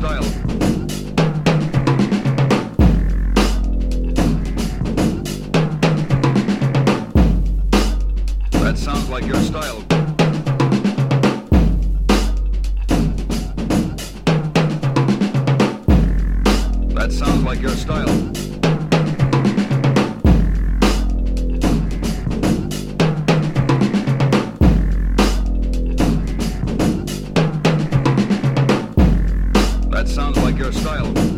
style. That sounds like your style. style.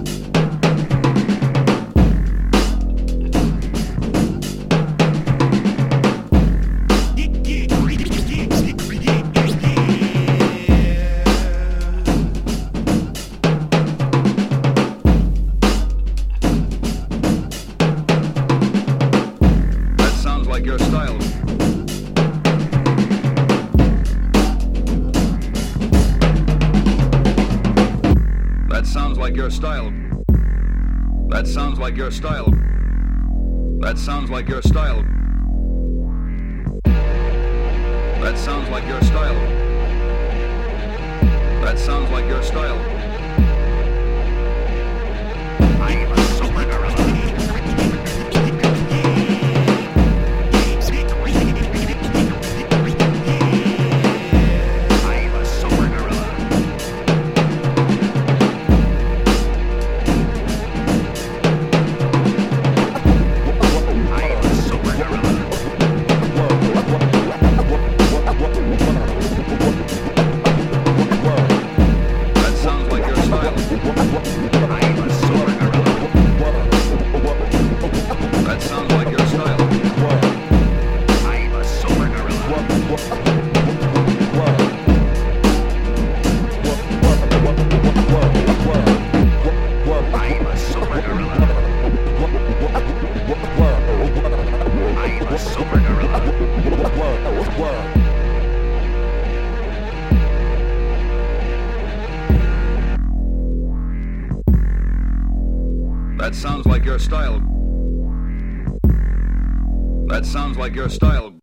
Style. That sounds like your style. That sounds like your style. That sounds like your style. That sounds like your style. That sounds like your style. That sounds like your style.